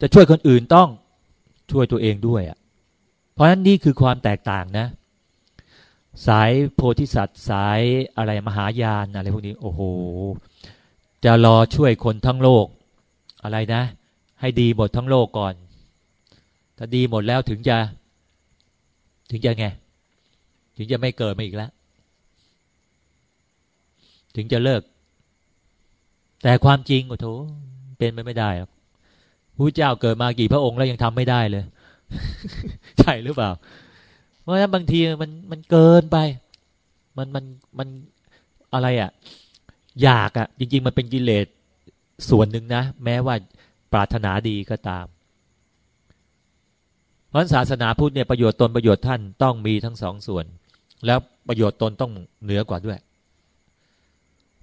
จะช่วยคนอื่นต้องช่วยตัวเองด้วยอะ เพราะฉะนั้นนี่คือความแตกต่างนะ สายโพธิสัตว์สายอะไรมหายานอะไรพวกนี้โอ้โห จะรอช่วยคนทั้งโลกอะไรนะ ให้ดีหมดทั้งโลกก่อน ถ้าดีหมดแล้วถึงจะ ถึงจะไง ถึงจะไม่เกิดมาอีกแล้ว ถึงจะเลิก แต่ความจริงโอ้โถเป็นไปไม่ได้หรอก พระเจ้าเกิดมากี่พระองค์แล้วยังทำไม่ได้เลย ใช่หรือเปล่า เพราะฉะนั้นบางทีมันมันเกินไป มันมันมันอะไรอะ่ะ อยากอะ่ะ จริง ๆ มันเป็นกิเลสส่วนหนึ่งนะ แม้ว่าปรารถนาดีก็ตาม เพราะศาสนาพุทธเนี่ยประโยชน์ตนประโยชน์ท่านต้องมีทั้งสองส่วน แล้วประโยชน์ตนต้องเหนือกว่าด้วย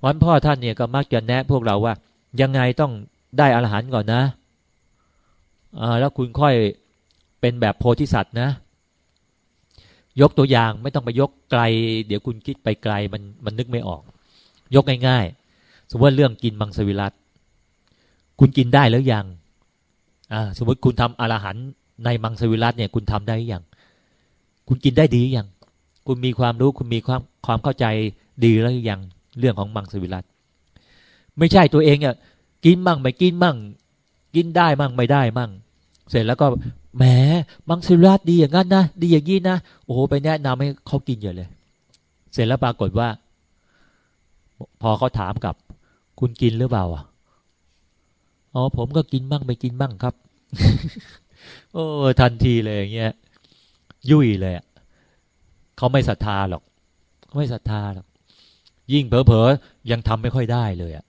วันพ่อท่านเนี่ยก็มักจะแนะพวกเราว่า ยังไงต้องได้อรหันต์ก่อนนะ แล้วคุณค่อยเป็นแบบโพธิสัตว์นะ ยกตัวอย่างไม่ต้องไปยกไกล เดี๋ยวคุณคิดไปไกลมันมันนึกไม่ออก ยกง่ายๆ สมมติว่าเรื่องกินมังสวิรัตคุณกินได้แล้วยังอ่าสมมติคุณทำอรหันในมังสวิรัตเนี่ยคุณทำได้ยังคุณกินได้ดียังคุณมีความรู้คุณมีความความเข้าใจดีแล้วยังเรื่องของมังสวิรัตไม่ใช่ตัวเองอะกินมั่งไม่กินมั่ง กินได้มั่งไม่ได้มั่ง เสร็จแล้วก็แหมมังสวิรัตดีอย่างนั้นนะดีอย่างนี้นะโอ้โหไปแนะนำให้เขากินเยอะเลย เสร็จแล้วปรากฏว่า พอเขาถามกับ คุณกินหรือเปล่าอ๋อผมก็กินมั่งไม่กินมั่งครับ โอ้ทันทีเลยอย่างเงี้ยยุ่ยเลยเขาไม่ศรัทธาหรอกไม่ศรัทธาหรอกยิ่งเผลอๆยังทำไม่ค่อยได้เลยอะ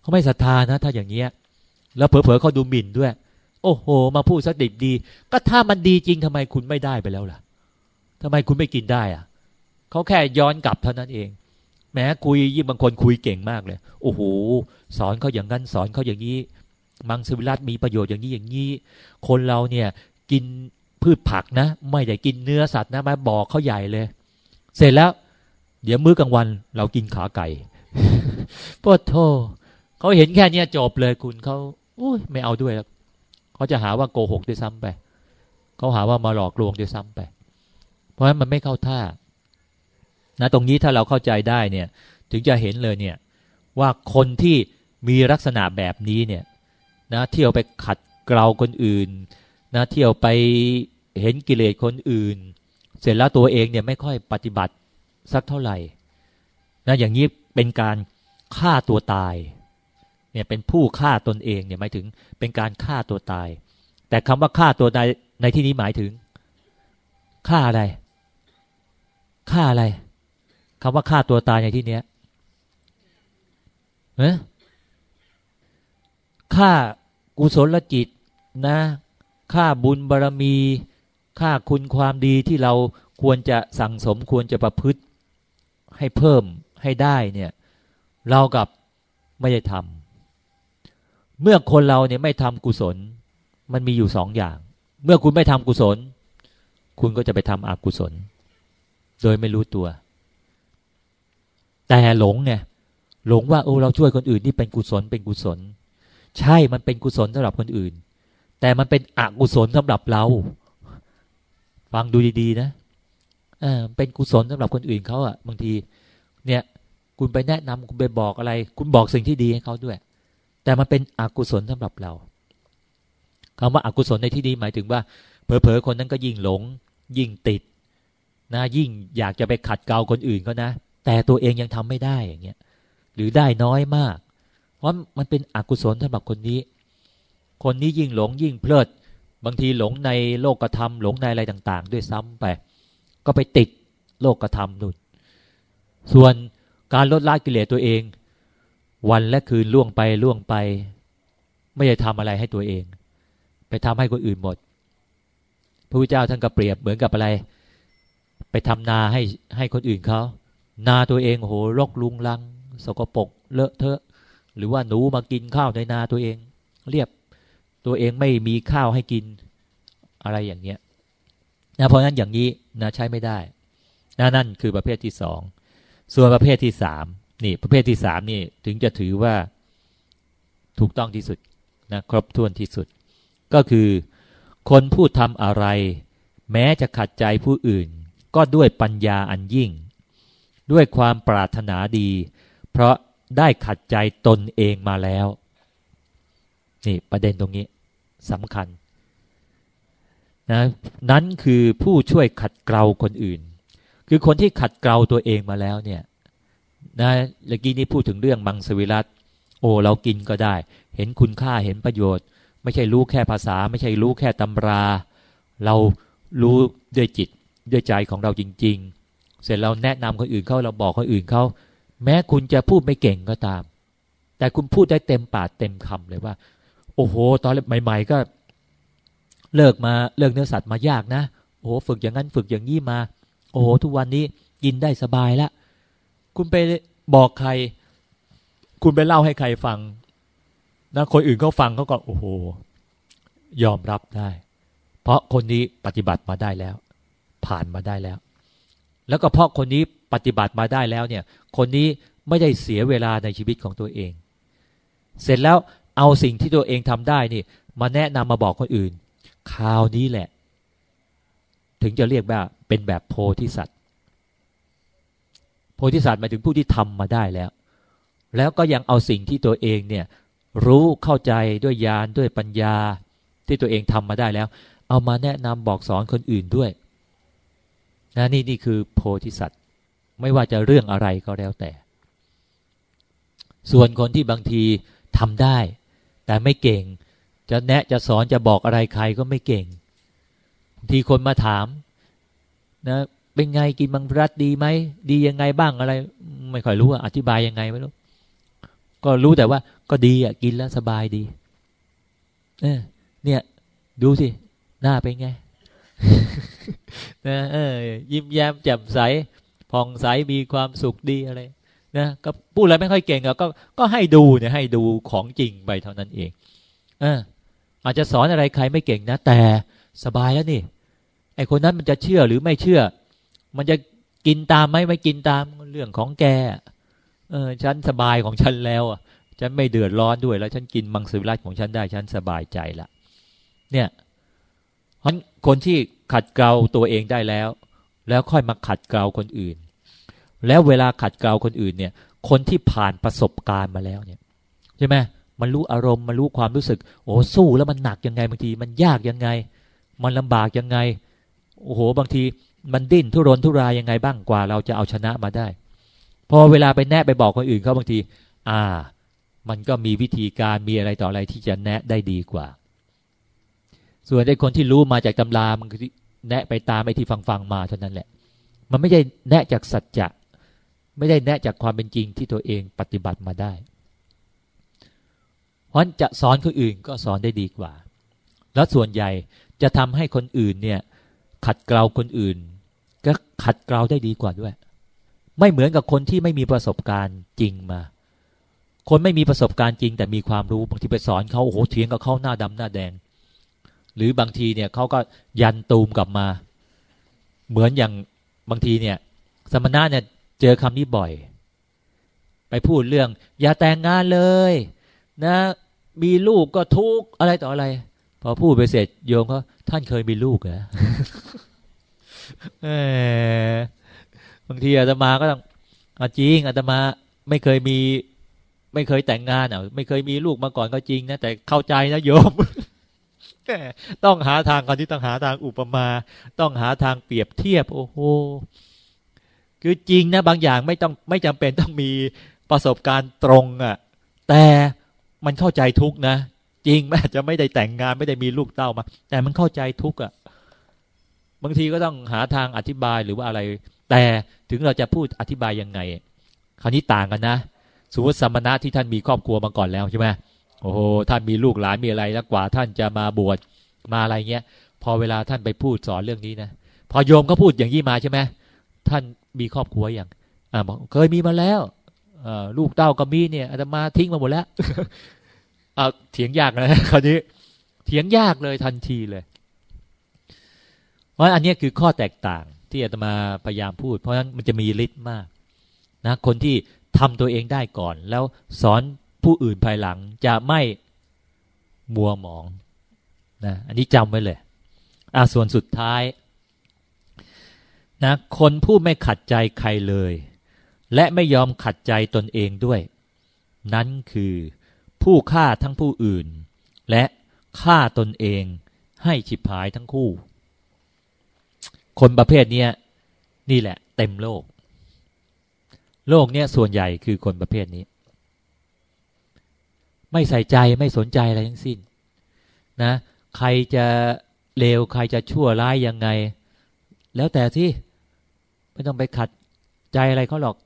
เขาไม่ศรัทธานะ ถ้าอย่างเงี้ย แล้วเผลอๆเขาดูหมิ่นด้วย โอ้โห มาพูดสดิดี ก็ถ้ามันดีจริงทำไมคุณไม่ได้ไปแล้วล่ะทำไมคุณไม่กินได้อะเขาแค่ย้อนกลับเท่านั้นเอง แม้คุยยิ่งบางคนคุยเก่งมากเลย โอ้โห สอนเขาอย่างนั้นสอนเขาอย่างนี้ มังสวิรัตมีประโยชน์อย่างนี้อย่างนี้ คนเราเนี่ยกินพืชผักนะ ไม่ได้กินเนื้อสัตว์นะมาบอกเขาใหญ่เลย เสร็จแล้ว เดี๋ยวมื้อกลางวัน เรากินขาไก่ปวดโทเขาเห็นแค่เนี้ยจบเลยคุณเขา อุ้ยไม่เอาด้วยแล้วเขาจะหาว่าโกหกด้วยซ้ำไปเขาหาว่ามาหลอกลวงด้วยซ้ำไป เพราะฉะนั้นมันไม่เข้าท่า นะตรงนี้ถ้าเราเข้าใจได้เนี่ย ถึงจะเห็นเลยเนี่ย ว่าคนที่มีลักษณะแบบนี้เนี่ยนะเที่ยวไปขัดเกลาคนอื่นนะเที่ยวไปเห็นกิเลสคนอื่น เสร็จแล้วตัวเองเนี่ยไม่ค่อยปฏิบัติสักเท่าไหร่นะอย่างนี้เป็นการฆ่าตัวตาย เนี่ยเป็นผู้ฆ่าตนเองเนี่ยหมายถึงเป็นการฆ่าตัวตาย แต่คำว่าฆ่าตัวตายในที่นี้หมายถึงฆ่าอะไรฆ่าอะไรคำว่าฆ่าตัวตายในที่เนี้ยเอะฆ่ากุศลจิตนะฆ่าบุญบารรมี ค่าคุณความดีที่เราควรจะสั่งสมควรจะประพฤติให้เพิ่มให้ได้เนี่ย เรากับไม่ได้ทำ เมื่อคนเราเนี่ยไม่ทำกุศล มันมีอยู่สองอย่าง เมื่อคุณไม่ทำกุศล คุณก็จะไปทำอกุศล โดยไม่รู้ตัว แต่หลงไงหลงว่าโอ้เราช่วยคนอื่นนี่เป็นกุศลเป็นกุศล ใช่มันเป็นกุศลสำหรับคนอื่น แต่มันเป็นอกุศลสำหรับเรา ฟังดูดีๆนะเออเป็นกุศลสำหรับคนอื่นเขาอะ่ะบางที เนี่ย คุณไปแนะนำคุณไปบอกอะไร คุณบอกสิ่งที่ดีให้เขาด้วย แต่มันเป็นอกุศลสำหรับเราคำว่าอากุศลในที่นี้หมายถึงว่า เผลอๆคนนั้นก็ยิ่งหลง ยิ่งติดนะยิ่งอยากจะไปขัดเกลาคนอื่นเขานะ แต่ตัวเองยังทำไม่ได้อย่างเงี้ยหรือได้น้อยมาก เพราะมันเป็นอกุศลสำหรับคนนี้ คนนี้ยิ่งหลงยิ่งเพลิด บางทีหลงในโลกธรรมหลงในอะไรต่าง ๆ ด้วยซ้ำไปก็ไปติดโลกธรรมนู่นส่วนการลดละกิเลสตัวเอง วันและคืนล่วงไปล่วงไป ไม่ได้ทำอะไรให้ตัวเอง ไปทำให้คนอื่นหมด พระพุทธเจ้าท่านก็เปรียบเหมือนกับอะไร ไปทำนาให้ให้คนอื่นเขานาตัวเองโหรกลุงลัง สกปรกเลอะเทอะ หรือว่าหนูมากินข้าวในนาตัวเอง เรียบตัวเองไม่มีข้าวให้กินอะไรอย่างเงี้ยนะเพราะนั้นอย่างนี้นะใช้ไม่ได้นะนั่นคือประเภทที่สองส่วนประเภทที่สาม นี่ประเภทที่สามนี่ถึงจะถือว่าถูกต้องที่สุดนะครบถ้วนที่สุด ก็คือคนพูดทำอะไร แม้จะขัดใจผู้อื่น ก็ด้วยปัญญาอันยิ่ง ด้วยความปรารถนาดี เพราะได้ขัดใจตนเองมาแล้ว นี่ประเด็นตรงนี้สำคัญนะนั้นคือผู้ช่วยขัดเกลาคนอื่น คือคนที่ขัดเกลาตัวเองมาแล้วเนี่ย นะเมื่อกี้นี้พูดถึงเรื่องมังสวิรัตโอ้เรากินก็ได้ เห็นคุณค่าเห็นประโยชน์ ไม่ใช่รู้แค่ภาษา ไม่ใช่รู้แค่ตำรา เรารู้ด้วยจิตด้วยใจของเราจริง ๆ เสร็จเราแนะนำคนอื่นเขาเราบอกคนอื่นเขาแม้คุณจะพูดไม่เก่งก็ตาม แต่คุณพูดได้เต็มปากเต็มคำเลยว่า โอ้โห ตอนใหม่ๆก็เลิกมาเลิกเนื้อสัตว์มายากนะ โอ้โห ฝึกอย่างนั้นฝึกอย่างนี้มา โอ้โห ทุกวันนี้กินได้สบายแล้ว คุณไปบอกใคร คุณไปเล่าให้ใครฟังนะคนอื่นเขาฟังเขาก็โอ้โห ยอมรับได้ เพราะคนนี้ปฏิบัติมาได้แล้ว ผ่านมาได้แล้ว แล้วก็เพราะคนนี้ปฏิบัติมาได้แล้วเนี่ย คนนี้ไม่ได้เสียเวลาในชีวิตของตัวเอง เสร็จแล้วเอาสิ่งที่ตัวเองทำได้นี่ มาแนะนำมาบอกคนอื่น คราวนี้แหละ ถึงจะเรียกว่าเป็นแบบโพธิสัตว์ โพธิสัตว์หมายถึงผู้ที่ทำมาได้แล้ว แล้วก็ยังเอาสิ่งที่ตัวเองเนี่ยรู้เข้าใจด้วยญาณด้วยปัญญาที่ตัวเองทำมาได้แล้ว เอามาแนะนำบอกสอนคนอื่นด้วยนะนี่นี่คือโพธิสัตว์ไม่ว่าจะเรื่องอะไรก็แล้วแต่ ส่วนคนที่บางทีทำได้ แต่ไม่เก่ง จะแนะจะสอนจะบอกอะไรใครก็ไม่เก่งบางทีคนมาถามนะ เป็นไงกินมังรัดดีไหมดียังไงบ้างอะไร ไม่ค่อยรู้อธิบายยังไงไม่รู้ก็รู้แต่ว่า ก็ดีอะกินแล้วสบายดี เออ เนี่ย ดูสิ หน้าเป็นไงนะเออ ยิ้มแย้มแจ่มใสผ่องใสมีความสุขดีอะไรนะก็พูดอะไรไม่ค่อยเก่งอะก็ก็ให้ดูเนี่ยให้ดูของจริงไปเท่านั้นเองเอออาจจะสอนอะไรใครไม่เก่งนะ แต่สบายแล้วนี่ไอคนนั้นมันจะเชื่อหรือไม่เชื่อ มันจะกินตามไหมไม่กินตามเรื่องของแกเออฉันสบายของฉันแล้วอะฉันไม่เดือดร้อนด้วยแล้ว ฉันกินมังสวิรัตของฉันได้ฉันสบายใจละเนี่ยเพราะคนที่ขัดเกลาตัวเองได้แล้ว แล้วค่อยมาขัดเกลาคนอื่น แล้วเวลาขัดเกลาคนอื่นเนี่ย คนที่ผ่านประสบการณ์มาแล้วเนี่ยใช่ไหมมันรู้อารมณ์มันรู้ความรู้สึก โอ้สู้แล้วมันหนักยังไงบางที มันยากยังไง มันลำบากยังไง โอ้โหบางที มันดิ้นทุรนทุรายยังไงบ้างกว่า เราจะเอาชนะมาได้ พอเวลาไปแนะไปบอกคนอื่นเขาบางที อ่า มันก็มีวิธีการมีอะไรต่ออะไรที่จะแนะได้ดีกว่า ส่วนไอ้คนที่รู้มาจากตำรามันแนะไปตามไอ้ที่ฟังฟังมาเท่านั้นแหละ มันไม่ได้แนะจากสัจจะไม่ได้แนะจากความเป็นจริงที่ตัวเองปฏิบัติมาได้เพราะจะสอนคนอื่นก็สอนได้ดีกว่า แล้วส่วนใหญ่จะทำให้คนอื่นเนี่ยขัดเกลาคนอื่น ก็ขัดเกลาได้ดีกว่าด้วย ไม่เหมือนกับคนที่ไม่มีประสบการณ์จริงมา คนไม่มีประสบการณ์จริง แต่มีความรู้บางทีไปสอนเขาโอ้โหเถียงกับเขาหน้าดำหน้าแดง หรือบางทีเนี่ยเขาก็ยันตูมกลับมา เหมือนอย่างบางทีเนี่ย สมณะเนี่ยเจอคำนี้บ่อย ไปพูดเรื่อง อย่าแต่งงานเลย นะ มีลูกก็ทุกอะไรต่ออะไร พอพูดไปเสร็จโยมเขาท่านเคยมีลูกเหรอ บางทีอาตมาก็ต้องอจริงอาตมาไม่เคยมี ไม่เคยแต่งงานอะ ไม่เคยมีลูกมาก่อนก็จริงนะแต่เข้าใจนะโยมต้องหาทางก่อนที่ต้องหาทางอุปมา ต้องหาทางเปรียบเทียบ โอ้โหคือจริงนะบางอย่างไม่ต้องไม่จำเป็นต้องมีประสบการณ์ตรงอะ แต่มันเข้าใจทุกนะจริงแม้จะไม่ได้แต่งงานไม่ได้มีลูกเต้ามา แต่มันเข้าใจทุกอะ่ะ บางทีก็ต้องหาทางอธิบายหรือว่าอะไร แต่ถึงเราจะพูดอธิบายยังไง คราวนี้ต่างกันนะสมมติสมณะที่ท่านมีครอบครัวมาก่อนแล้วใช่ไหมโอ้โหท่านมีลูกหลานมีอะไรแล้วกว่าท่านจะมาบวชมาอะไรเงี้ย พอเวลาท่านไปพูดสอนเรื่องนี้นะพอโยมก็พูดอย่างนี้มาใช่ไหมท่านมีครอบครัวอย่างอ่าบอกเคยมีมาแล้วลูกเต้าก็มีเนี่ยอาตมาทิ้งมาหมดแล้วเอาเถียงยากนะคราวนี้เถียงยากเลยทันทีเลย เพราะอันนี้คือข้อแตกต่างที่อาตมาพยายามพูด เพราะฉะนั้นมันจะมีฤทธิ์มากนะคนที่ทำตัวเองได้ก่อน แล้วสอนผู้อื่นภายหลังจะไม่มัวหมองนะอันนี้จำไว้เลยอ่าส่วนสุดท้ายนะคนผู้ไม่ขัดใจใครเลย และไม่ยอมขัดใจตนเองด้วย นั้นคือผู้ฆ่าทั้งผู้อื่น และฆ่าตนเองให้ฉิบหายทั้งคู่ คนประเภทนี้นี่แหละ เต็มโลก โลกเนี้ยส่วนใหญ่คือคนประเภทนี้ ไม่ใส่ใจไม่สนใจอะไรทั้งสิ้น นะ ใครจะเลวใครจะชั่วร้ายยังไง แล้วแต่ที่ไม่ต้องไปขัดใจอะไรเขาหรอก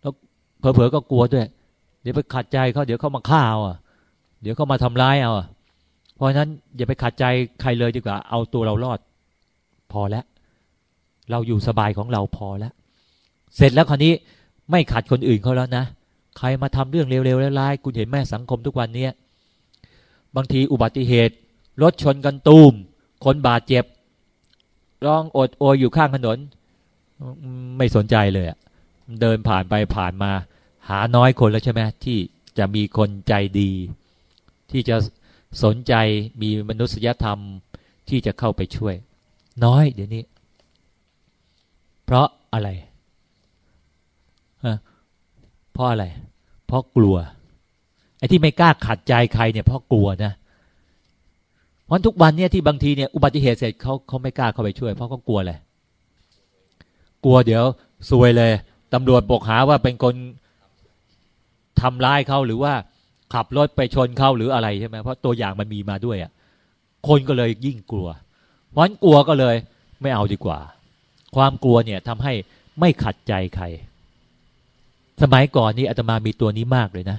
แล้วเผลอๆก็กลัวด้วย เดี๋ยวไปขัดใจเขาเดี๋ยวเขามาฆ่าเอาอะ เดี๋ยวเขามาทำร้ายเอาเพราะนั้นอย่าไปขัดใจใครเลยดีกว่า เอาตัวเรารอด พอแล้ว เราอยู่สบายของเราพอแล้ว เสร็จแล้วคราวนี้ไม่ขัดคนอื่นเขาแล้วนะ ใครมาทำเรื่องเร็วๆร้ายๆคุณเห็นแม่สังคมทุกวันเนี้บางทีอุบัติเหตุ รถชนกันตูม คนบาดเจ็บ ร้องอดโอยอยู่ข้างถนน ไม่สนใจเลยอะเดินผ่านไปผ่านมา หาน้อยคนแล้วใช่ไหมที่จะมีคนใจดี ที่จะสนใจมีมนุษยธรรมที่จะเข้าไปช่วย น้อยเดี๋ยวนี้ เพราะอะไรเพราะอะไร เพราะกลัว ไอ้ที่ไม่กล้าขัดใจใครเนี่ยเพราะกลัวนะเพราะทุกวันเนี่ยที่บางทีเนี่ยอุบัติเหตุเสร็จเขาเขาไม่กล้าเข้าไปช่วย เพราะเขากลัวอะไรกลัวเดี๋ยวซวยเลยตำรวจบอกหาว่าเป็นคนทำร้ายเขาหรือว่าขับรถไปชนเขาหรืออะไรใช่ไหมเพราะตัวอย่างมันมีมาด้วยอะคนก็เลยยิ่งกลัวเพราะนั้นกลัวก็เลย ไม่เอาดีกว่า ความกลัวเนี่ยทำให้ไม่ขัดใจใคร สมัยก่อนนี่อาตมามีตัวนี้มากเลยนะ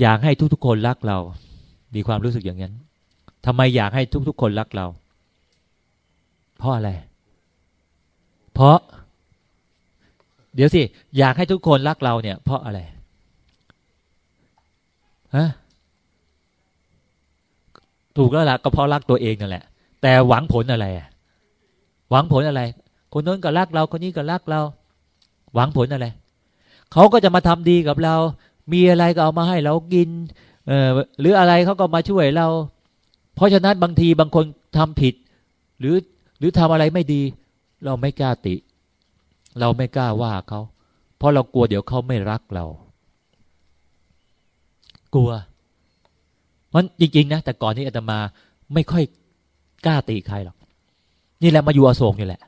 อยากให้ทุกๆคนรักเรา มีความรู้สึกอย่างนั้นทำไมอยากให้ทุกๆคนรักเรา เพราะอะไร เพราะ เดี๋ยวสิ อยากให้ทุกคนรักเราเนี่ย เพราะอะไรฮะถูกแล้วล่ะก็เพราะรักตัวเองนั่นแหละ แต่หวังผลอะไรอะ หวังผลอะไร คนนู้นก็รักเรา คนนี้ก็รักเรา หวังผลอะไร เขาก็จะมาทำดีกับเรา มีอะไรก็เอามาให้เรากิน เออหรืออะไรเขาก็มาช่วยเรา เพราะฉะนั้นบางทีบางคนทำผิด หรือหรือทำอะไรไม่ดี เราไม่กล้าติ เราไม่กล้าว่าเขา เพราะเรากลัวเดี๋ยวเขาไม่รักเรา กลัวมันจริงๆนะแต่ก่อนนี้อาตมาไม่ค่อยกล้าตีใครหรอก นี่แหละมาอยู่อโศกนี่แหละ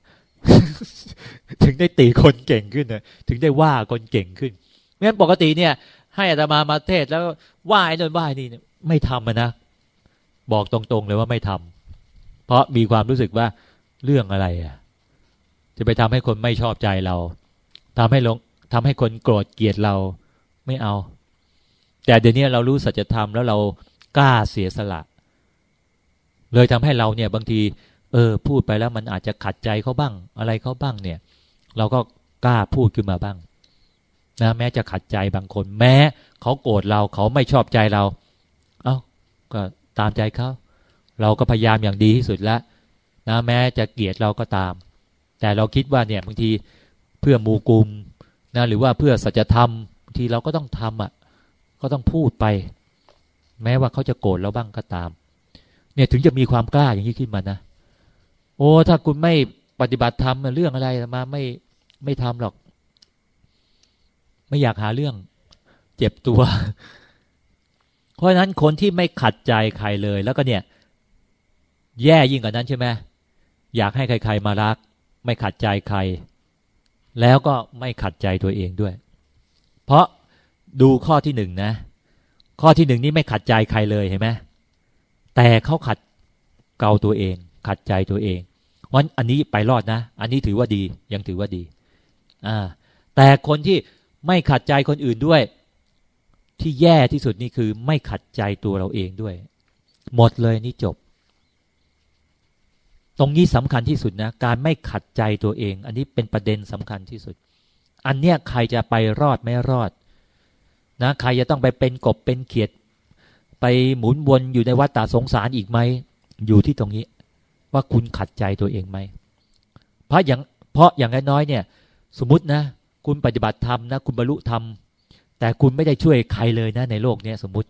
ถึงได้ตีคนเก่งขึ้นนะถึงได้ว่าคนเก่งขึ้นไม่งั้นปกติเนี่ย ให้อาตมามาเทศแล้วว่าไอ้นนว่านี่ไม่ทำนะบอกตรงๆเลยว่าไม่ทำเพราะมีความรู้สึกว่าเรื่องอะไรอะ จะไปทำให้คนไม่ชอบใจเราทำให้ลงทำให้คนโกรธเกลียดเราไม่เอา แต่เดี๋ยวนี้เรารู้สัจธรรมแล้วเรากล้าเสียสละ เลยทำให้เราเนี่ยบางที เออ พูดไปแล้วมันอาจจะขัดใจเขาบ้าง อะไรเขาบ้างเนี่ย เราก็กล้าพูดขึ้นมาบ้าง นะ แม้จะขัดใจบางคน แม้เขาโกรธเราเขาไม่ชอบใจเรา เอา้าก็ตามใจเขาเราก็พยายามอย่างดีที่สุดแล้วนะแม้จะเกลียดเราก็ตาม แต่เราคิดว่าเนี่ยบางทีเพื่อมูกุมนะหรือว่าเพื่อสัจธรรมบางทีเราก็ต้องทำอะ ก็ต้องพูดไป แม้ว่าเขาจะโกรธเราบ้างก็ตาม เนี่ยถึงจะมีความกล้าอย่างนี้ขึ้นมานะ อ้ถ้าคุณไม่ปฏิบัติธรรมเรื่องอะไรมาไม่ไม่ทำหรอก ไม่อยากหาเรื่อง เจ็บตัว เพราะฉะนั้นคนที่ไม่ขัดใจใครเลย แล้วก็เนี่ย แย่ยิ่งกว่านั้นใช่ไหมอยากให้ใคร ๆ มารัก ไม่ขัดใจใคร แล้วก็ไม่ขัดใจตัวเองด้วย เพราะดูข้อที่หนึ่งนะ ข้อที่หนึ่งนี่ไม่ขัดใจใครเลยเห็นไหมแต่เขาขัดเกาตัวเอง ขัดใจตัวเอง วันอันนี้ไปรอดนะ อันนี้ถือว่าดียังถือว่าดีอ่าแต่คนที่ไม่ขัดใจคนอื่นด้วย ที่แย่ที่สุดนี่คือ ไม่ขัดใจตัวเราเองด้วย หมดเลยนี่จบ ตรงนี้สำคัญที่สุดนะ การไม่ขัดใจตัวเอง อันนี้เป็นประเด็นสำคัญที่สุด อันเนี้ยใครจะไปรอดไม่รอด นะ ใครจะต้องไปเป็นกบเป็นเขียด ไปหมุนวนอยู่ในวัฏฏะสงสารอีกไหมอยู่ที่ตรงนี้ ว่าคุณขัดใจตัวเองไหมเพราะอย่างเพราะอย่างน้อยเนี่ย สมมตินะ คุณปฏิบัติธรรมนะ คุณบรรลุธรรม แต่คุณไม่ได้ช่วยใครเลยนะ ในโลกนี้สมมุติ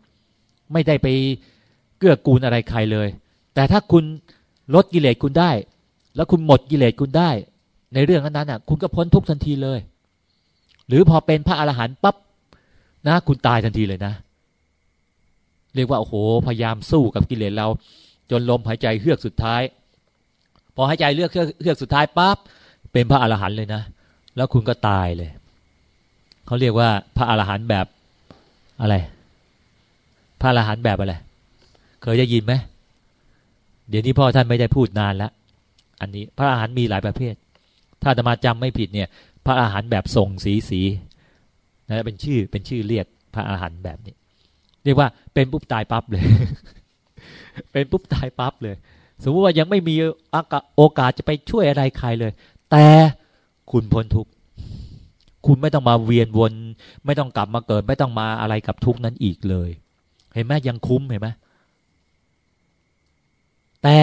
ไม่ได้ไปเกื้อกูลอะไรใครเลย แต่ถ้าคุณลดกิเลสคุณได้ แล้วคุณหมดกิเลสคุณได้ ในเรื่องนั้นน่ะ คุณก็พ้นทุกทันทีเลย หรือพอเป็นพระอรหันต์ปั๊บนะ คุณตายทันทีเลยนะ เรียกว่าโอ้โหพยายามสู้กับกิเลสเรา จนลมหายใจเฮือกสุดท้าย พอหายใจเลือกเฮือกสุดท้ายปั๊บเป็นพระอรหันต์เลยนะ แล้วคุณก็ตายเลย เขาเรียกว่าพระอรหันต์แบบอะไร พระอรหันต์แบบอะไร เคยได้ยินไหมเดี๋ยวนี้พ่อท่านไม่ได้พูดนานแล้วอันนี้พระอรหันต์มีหลายประเภท ถ้าจะมาจำไม่ผิดเนี่ย พระอรหันต์แบบทรงสีสีนะเป็นชื่อเป็นชื่อเรียกพระอรหันต์แบบนี้ เรียกว่าเป็นปุ๊บตายปั๊บเลย เป็นปุ๊บตายปั๊บเลย สมมติว่ายังไม่มีโอกาสจะไปช่วยอะไรใครเลย แต่คุณพ้นทุกข์คุณไม่ต้องมาเวียนวน ไม่ต้องกลับมาเกิด ไม่ต้องมาอะไรกับทุกนั้นอีกเลย เห็นไหมยังคุ้มเห็นไหมแต่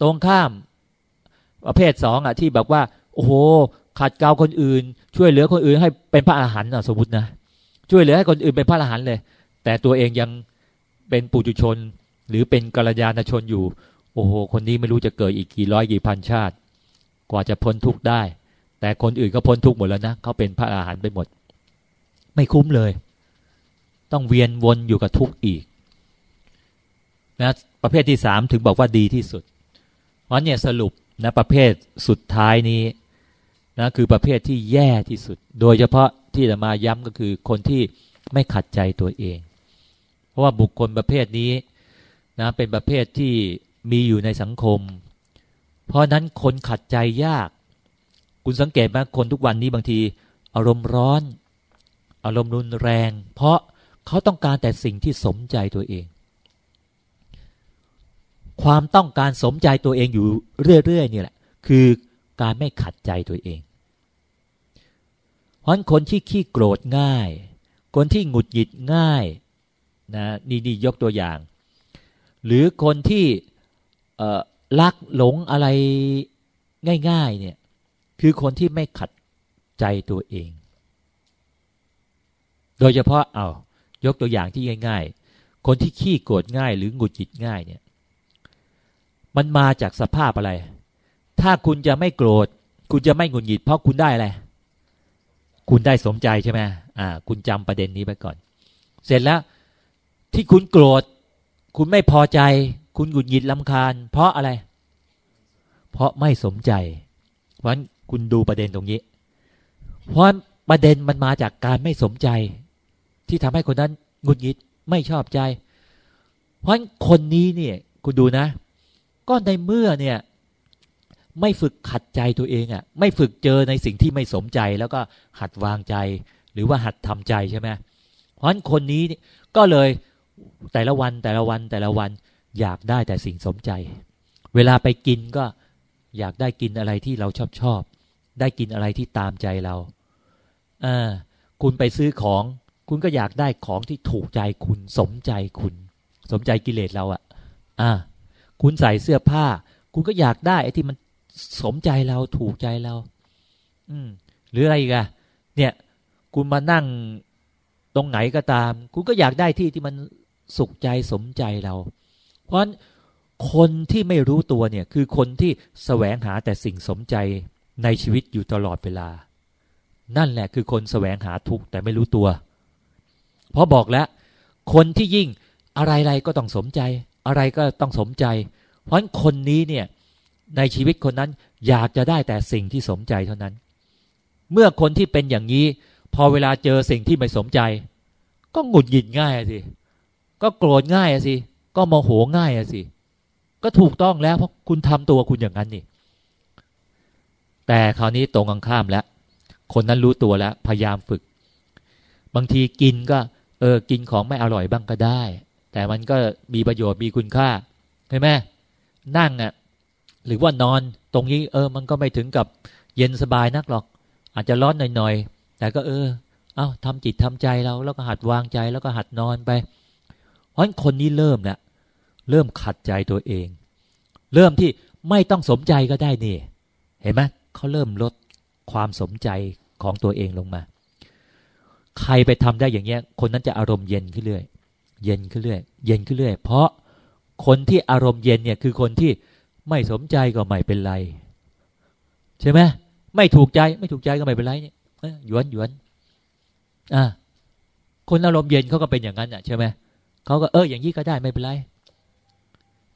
ตรงข้ามประเภทสองอะที่แบบว่า โอ้โหขัดเกลาคนอื่น ช่วยเหลือคนอื่นให้เป็นพระอรหันต์สมมตินะช่วยเหลือให้คนอื่นเป็นพระอรหันต์เลย แต่ตัวเองยังเป็นปุถุชนหรือเป็นกัลยาณชนอยู่ โอ้โห คนนี้ไม่รู้จะเกิดอีกกี่ร้อยกี่พันชาติ กว่าจะพ้นทุกข์ได้ แต่คนอื่นก็พ้นทุกข์หมดแล้วนะเขาเป็นพระอาหารไปหมด ไม่คุ้มเลย ต้องเวียนวนอยู่กับทุกข์อีกนะประเภทที่สามถึงบอกว่าดีที่สุดเพราะเนี่ยสรุปนะประเภทสุดท้ายนี้นะคือประเภทที่แย่ที่สุด โดยเฉพาะที่จะมาย้ำก็คือคนที่ไม่ขัดใจตัวเอง เพราะว่าบุคคลประเภทนี้นะเป็นประเภทที่ มีอยู่ในสังคม เพราะนั้นคนขัดใจยาก คุณสังเกตไหมคนทุกวันนี้บางที อารมณ์ร้อน อารมณ์รุนแรง เพราะเขาต้องการแต่สิ่งที่สมใจตัวเอง ความต้องการสมใจตัวเองอยู่เรื่อยๆนี่แหละ คือการไม่ขัดใจตัวเองเพราะคนที่ขี้โกรธง่าย คนที่หงุดหงิดง่ายนะนี่นี่ยกตัวอย่าง หรือคนที่ ลักหลงอะไรง่าย ๆ เนี่ย คือคนที่ไม่ขัดใจตัวเอง โดยเฉพาะเอายกตัวอย่างที่ง่าย ๆ คนที่ขี้โกรธง่าย หรือหงุดหงิดง่ายเนี่ย มันมาจากสภาพอะไร ถ้าคุณจะไม่โกรธ คุณจะไม่หงุดหงิด เพราะคุณได้อะไรคุณได้สมใจใช่ไหมอ่า คุณจำประเด็นนี้ไปก่อน เสร็จแล้วที่คุณโกรธ คุณไม่พอใจ คุณหงุดหงิดลำคาญ เพราะอะไร เพราะไม่สมใจ เพราะคุณดูประเด็นตรงนี้ เพราะประเด็นมันมาจากการไม่สมใจ ที่ทำให้คนนั้นหงุดหงิดไม่ชอบใจ เพราะคนนี้เนี่ยคุณดูนะ ก็ในเมื่อเนี่ยไม่ฝึกขัดใจตัวเองอะ่ะ ไม่ฝึกเจอในสิ่งที่ไม่สมใจแล้วก็หัดวางใจ หรือว่าหัดทำใจใช่ไหมเพราะฉะนั้นคนนี้ก็เลยแต่ละวันแต่ละวันแต่ละวัน อยากได้แต่สิ่งสมใจ เวลาไปกินก็อยากได้กินอะไรที่เราชอบชอบ ได้กินอะไรที่ตามใจเราอ่าคุณไปซื้อของ คุณก็อยากได้ของที่ถูกใจคุณสมใจคุณ สมใจกิเลสเราอะอ่า คุณใส่เสื้อผ้า คุณก็อยากได้ไอ้ที่มันสมใจเราถูกใจเรา อืม หรืออะไรอีกอะเนี่ย คุณมานั่งตรงไหนก็ตาม คุณก็อยากได้ที่ที่มันสุขใจสมใจเรา เพราะคนที่ไม่รู้ตัวเนี่ย คือคนที่แสวงหาแต่สิ่งสมใจในชีวิตอยู่ตลอดเวลา นั่นแหละคือคนแสวงหาทุกข์แต่ไม่รู้ตัว เพราะบอกแล้ว คนที่ยิ่งอะไรๆก็ต้องสมใจ อะไรก็ต้องสมใจ เพราะคนนี้เนี่ยในชีวิตคนนั้นอยากจะได้แต่สิ่งที่สมใจเท่านั้น เมื่อคนที่เป็นอย่างนี้ พอเวลาเจอสิ่งที่ไม่สมใจ ก็หงุดหงิดง่ายสิก็โกรธง่ายสิ ก็โมโหง่ายอะสิ ก็ถูกต้องแล้วเพราะคุณทำตัวคุณอย่างนั้นนี่ แต่คราวนี้ตรงกันข้ามแล้ว คนนั้นรู้ตัวแล้ว พยายามฝึก บางทีกินก็ เออ กินของไม่อร่อยบ้างก็ได้ แต่มันก็มีประโยชน์มีคุณค่าใช่ไหมนั่งอะ่ะ หรือว่านอนตรงนี้ เออ มันก็ไม่ถึงกับเย็นสบายนักหรอก อาจจะร้อนหน่อยๆ แต่ก็เออ เอา้าทำจิตทำใจเราแล้วก็หัดวางใจแล้วก็หัดนอนไปเพราะคนนี้เริ่มแล้ว เริ่มขัดใจตัวเอง เริ่มที่ไม่ต้องสมใจก็ได้นี่ เห็นไหมเขาเริ่มลดความสมใจของตัวเองลงมา ใครไปทำได้อย่างเงี้ย คนนั้นจะอารมณ์เย็นขึ้นเรื่อย เย็นขึ้นเรื่อย เย็นขึ้นเรื่อย เพราะคนที่อารมณ์เย็นเนี่ยคือคนที่ไม่สมใจก็ไม่เป็นไร ใช่ไหมไม่ถูกใจไม่ถูกใจก็ไม่เป็นไรเนี่ยหยวนหยวนอ่าคนอารมณ์เย็นเขาก็เป็นอย่างนั้นอะใช่ไหมเขาก็เอออย่างนี้ก็ได้ไม่เป็นไร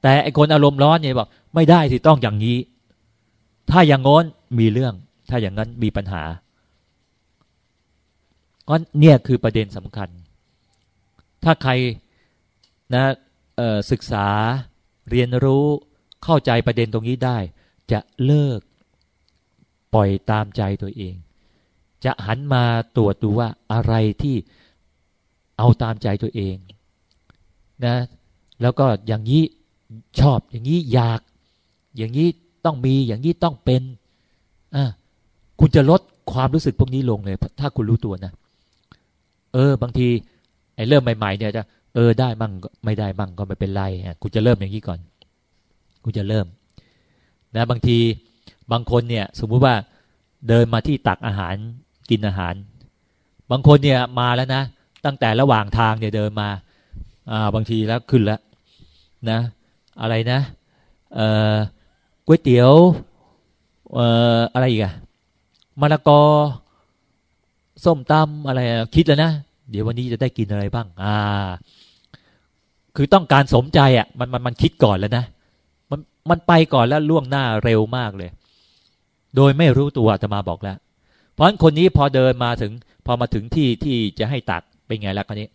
แต่ไอคนอารมณ์ร้อนเนี่ยบอกไม่ได้สิต้องอย่างนี้ ถ้าอย่างง้นมีเรื่อง ถ้าอย่างนั้นมีปัญหาก็เนี่ยคือประเด็นสำคัญ ถ้าใครนะศึกษาเรียนรู้เข้าใจประเด็นตรงนี้ได้ จะเลิกปล่อยตามใจตัวเอง จะหันมาตรวจดูว่าอะไรที่เอาตามใจตัวเองนะแล้วก็อย่างนี้ ชอบอย่างนี้อยาก อย่างนี้ต้องมีอย่างนี้ต้องเป็นอะคุณจะลดความรู้สึกพวกนี้ลงเลย ถ้าคุณรู้ตัวนะเออ บางทีไอ้เริ่มใหม่ ๆ เนี่ยจะเออได้มั่งไม่ได้มั่งก็ไม่เป็นไรคุณจะเริ่มอย่างนี้ก่อนคุณจะเริ่ม นะ บางทีบางคนเนี่ย สมมุติว่าเดินมาที่ตักอาหารกินอาหาร บางคนเนี่ยมาแล้วนะตั้งแต่ระหว่างทางเนี่ยเดินมา อ่า บางทีแล้วขึ้นแล้วนะ อะไรนะเอ่อก๋วยเตี๋ยวเอ่ออะไรอีกอะมะละกอ ส้มตำอะไรคิดแล้วนะเดี๋ยววันนี้จะได้กินอะไรบ้าง อ่า คือต้องการสมใจอะ่ะ มันมันมันคิดก่อนแล้วนะ มันมันไปก่อนแล้วล่วงหน้าเร็วมากเลย โดยไม่รู้ตัวจะมาบอกแล้ว เพราะฉะนั้นคนนี้พอเดินมาถึง พอมาถึงที่ที่จะให้ตักเป็นไงแล้วคนนี้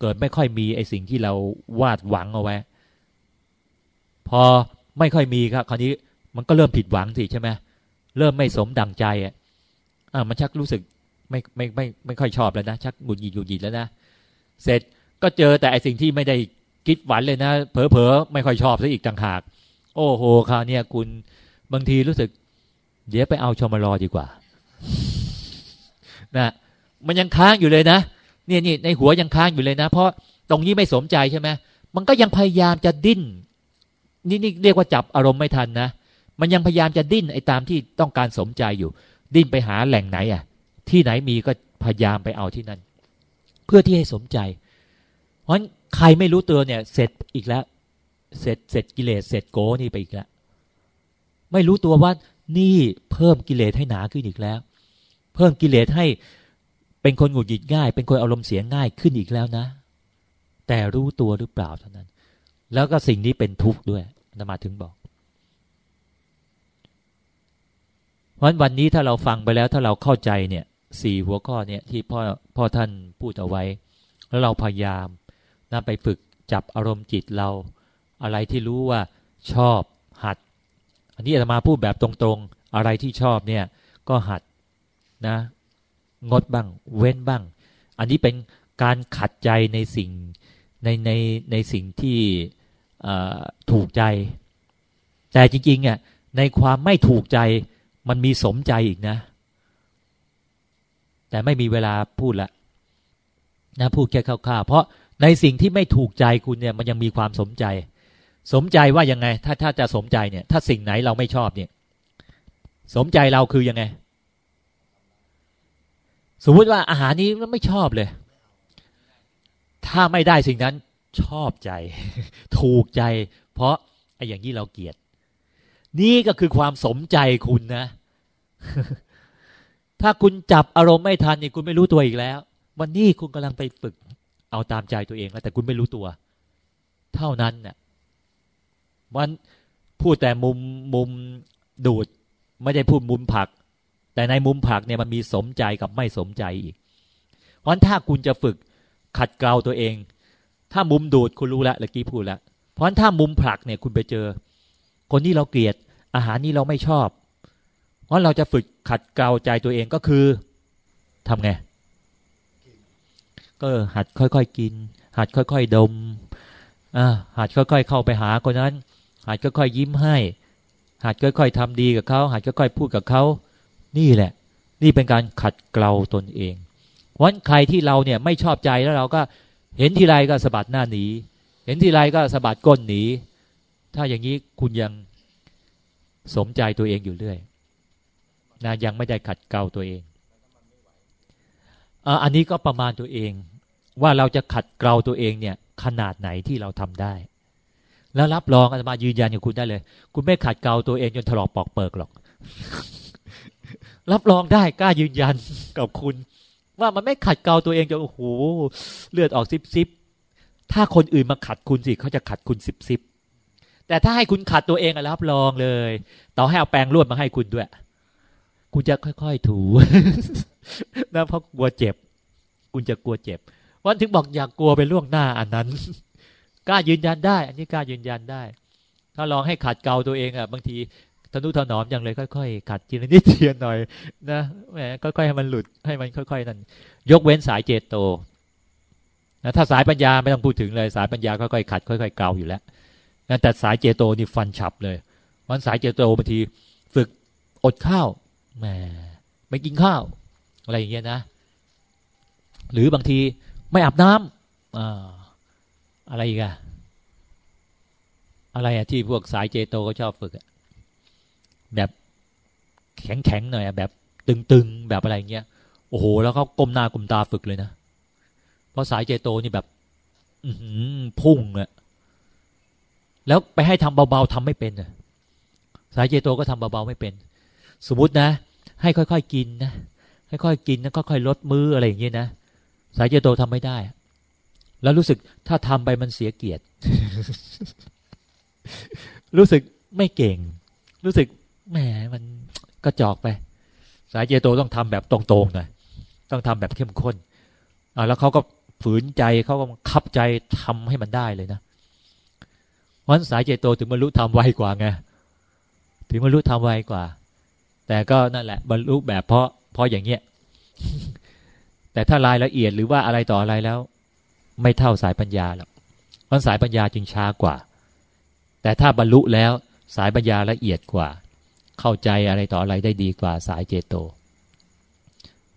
เกิดไม่ค่อยมีไอสิ่งที่เราวาดหวังเอาไว้ พอไม่ค่อยมีครับคราวนี้มันก็เริ่มผิดหวังสิใช่ไหมเริ่มไม่สมดังใจอะอ่ามันชักรู้สึกไม่ไม่ไม่ไม่ค่อยชอบแล้วนะ ชักหงุดหงิดหงุดหงิดแล้วนะ เสร็จก็เจอแต่ไอสิ่งที่ไม่ได้คิดหวันเลยนะ เผลอๆไม่ค่อยชอบซะอีกต่างหาก โอ้โหคราวนี้คุณบางทีรู้สึก เดี๋ยวไปเอาชมรอดีกว่านะมันยังค้างอยู่เลยนะเนี่ยนี่ในหัวยังค้างอยู่เลยนะ เพราะตรงนี้ไม่สมใจใช่ไหมมันก็ยังพยายามจะดิ้น นี่นี่เรียกว่าจับอารมณ์ไม่ทันนะ มันยังพยายามจะดิ้นไอ้ตามที่ต้องการสมใจอยู่ ดิ้นไปหาแหล่งไหนอะ ที่ไหนมีก็พยายามไปเอาที่นั่น เพื่อที่ให้สมใจ เพราะใครไม่รู้ตัวเนี่ย เสร็จอีกแล้ว เสร็จเสร็จกิเลสเสร็จโกนี่ไปอีกแล้ว ไม่รู้ตัวว่านี่เพิ่มกิเลสให้หนาขึ้นอีกแล้ว เพิ่มกิเลสให้เป็นคนหงุดหงิดง่าย เป็นคนอารมณ์เสียง่ายขึ้นอีกแล้วนะ แต่รู้ตัวหรือเปล่าเท่านั้น แล้วก็สิ่งนี้เป็นทุกข์ด้วยนมาถึงบอก เพราะวันนี้ถ้าเราฟังไปแล้วถ้าเราเข้าใจเนี่ยสี่หัวข้อเนี่ยที่พ่อพ่อท่านพูดเอาไว้ แล้วเราพยายามนะไปฝึกจับอารมณ์จิตเรา อะไรที่รู้ว่าชอบหัด อันนี้อาตมาพูดแบบตรงๆ อะไรที่ชอบเนี่ยก็หัดนะ งดบ้าง เว้นบ้าง อันนี้เป็นการขัดใจในสิ่งในในในสิ่งที่ ถูกใจ แต่จริงๆอะในความไม่ถูกใจมันมีสมใจอีกนะ แต่ไม่มีเวลาพูดละนะพูดแค่คร่าวๆเพราะในสิ่งที่ไม่ถูกใจคุณเนี่ย มันยังมีความสมใจ สมใจว่ายังไง ถ้าถ้าจะสมใจเนี่ย ถ้าสิ่งไหนเราไม่ชอบเนี่ย สมใจเราคือยังไง สมมติว่าอาหารนี้ไม่ชอบเลย ถ้าไม่ได้สิ่งนั้น ชอบใจ ถูกใจ เพราะไอ้อย่างนี้เราเกลียด นี่ก็คือความสมใจคุณนะ ถ้าคุณจับอารมณ์ไม่ทันนี่คุณไม่รู้ตัวอีกแล้ว วันนี้คุณกำลังไปฝึก เอาตามใจตัวเองแล้วแต่คุณไม่รู้ตัว เท่านั้นเนี่ยมันพูดแต่มุมมุมดูด ไม่ได้พูดมุมผัก แต่ในมุมผักเนี่ยมันมีสมใจกับไม่สมใจอีกเพราะถ้าคุณจะฝึกขัดเกลาตัวเอง ถ้ามุมดูดคุณรู้ล้วเมื่อกี้พูดล้วเพราะถ้ามุมผลักเนี่ยคุณไปเจอ คนที่เราเกลียด อาหารนี้เราไม่ชอบ เพราะเราจะฝึกขัดเกลาใจตัวเองก็คือทำไงก็หัดค่อยๆกิน หัดค่อยๆดมอ่าหัดค่อยๆเข้าไปหาคนนั้น หัดค่อยๆยิ้มให้ หัดค่อยๆทำดีกับเขาหัดค่อยๆพูดกับเขานี่แหละ นี่เป็นการขัดเกลาตนเองวันใครที่เราเนี่ยไม่ชอบใจแล้วเราก็ เห็นทีไรก็สะบัดหน้าหนี เห็นทีไรก็สะบัดก้นหนี ถ้าอย่างนี้คุณยังสมใจตัวเองอยู่เรื่อยนะยังไม่ได้ขัดเกลาตัวเองอันนี้ก็ประมาณตัวเอง ว่าเราจะขัดเกลาตัวเองเนี่ย ขนาดไหนที่เราทำได้ แล้วรับรองอาตมายืนยันกับคุณได้เลย คุณไม่ขัดเกลาตัวเองจนถลอกปอกเปิกหรอก รับรองได้กล้ายืนยันกับคุณ ว่ามันไม่ขัดเกลาตัวเองจนโอ้โหเลือดออกซิบซิบถ้าคนอื่นมาขัดคุณสิเขาจะขัดคุณซิบซิบแต่ถ้าให้คุณขัดตัวเองอรับรองเลย ต่อให้เอาแปรงรวดมาให้คุณด้วย คุณจะค่อยๆถูนะเพราะกลัวเจ็บ คุณจะกลัวเจ็บ วันถึงบอกอย่ากกลัวไปล่วงหน้าอันนั้นกล้ายืนยันได้ อันนี้กล้ายืนยันได้ ถ้าลองให้ขัดเกลาตัวเองอะบางที ทนุถนอมอย่างเลยค่อยๆขัดทีละนิดเทียนหน่อยนะแหมค่อยๆให้มันหลุดให้มันค่อยๆนั่นยกเว้นสายเจโตนะถ้าสายปัญญาไม่ต้องพูดถึงเลย สายปัญญาค่อยๆขัดค่อยๆเกาอยู่แล้วแต่สายเจโตนี่ฟันฉับเลยวันสายเจโตบางทีฝึกอดข้าวแหมไม่กินข้าว อะไรอย่างเงี้ยนะ หรือบางทีไม่อาบน้ำอ่าอะไรอีกอะอะไรอะที่พวกสายเจโตก็ชอบฝึก แบบแข็งๆหน่อยแบบตึงๆ แบบอะไรเงี้ยโอ้โห แล้วเขาก้มหน้าก้มตาฝึกเลยนะ เพราะสายเจโตนี่แบบ อืพุ่งอะแล้วไปให้ทำเบาๆทำไม่เป็นอะสายเจโตก็ทำเบาๆไม่เป็น สมมตินะ ให้ค่อยๆกินนะค่อยๆกินแล้วค่อยๆลดมืออะไรอย่างเงี้ยนะสายเจโตทำไม่ได้ แล้วรู้สึกถ้าทำไปมันเสียเกียรติ รู้สึกไม่เก่ง รู้สึก แหมมันกระจอกไป สายเจโตต้องทำแบบตรงๆหน่อยต้องทำแบบเข้มข้นอ่าแล้วเขาก็ฝืนใจเขาก็คับใจทำให้มันได้เลยนะวันสายเจโตถึงบรรลุทำไวกว่าไงถึงบรรลุทำไวกว่า แต่ก็นั่นแหละ บรรลุแบบเพราะเพราะอย่างเงี้ยแต่ถ้ารายละเอียดหรือว่าอะไรต่ออะไรแล้ว ไม่เท่าสายปัญญาหรอกเพราะสายปัญญาจึงช้ากว่า แต่ถ้าบรรลุแล้วสายปัญญาละเอียดกว่า เข้าใจอะไรต่ออะไรได้ดีกว่าสายเจโต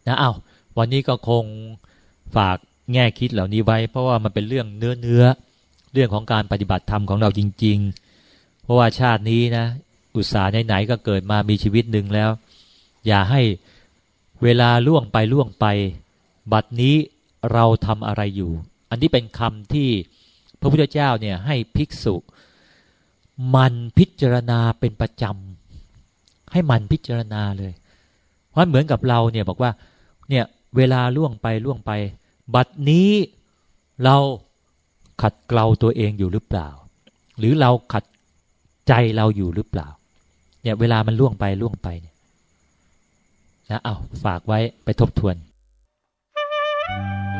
นะเอา้าวันนี้ก็คงฝากแง่คิดเหล่านี้ไว้ เพราะว่ามันเป็นเรื่องเนื้อเนื้อเรื่องของการปฏิบัติธรรมของเราจริง ๆ เพราะว่าชาตินี้นะ อุตสาห์ไหนๆก็เกิดมามีชีวิตหนึ่งแล้ว อย่าให้เวลาล่วงไปล่วงไป บัดนี้เราทำอะไรอยู่ อันนี้เป็นคำที่พระพุทธเจ้าเนี่ยให้ภิกษุ มันพิจารณาเป็นประจำ ให้มันพิจารณาเลย เพราะเหมือนกับเราเนี่ยบอกว่า เนี่ยเวลาล่วงไปล่วงไป บัดนี้เราขัดเกลาตัวเองอยู่หรือเปล่า หรือเราขัดใจเราอยู่หรือเปล่า เนี่ยเวลามันล่วงไปล่วงไปเนี่ยนะเอาฝากไว้ไปทบทวน Thank you.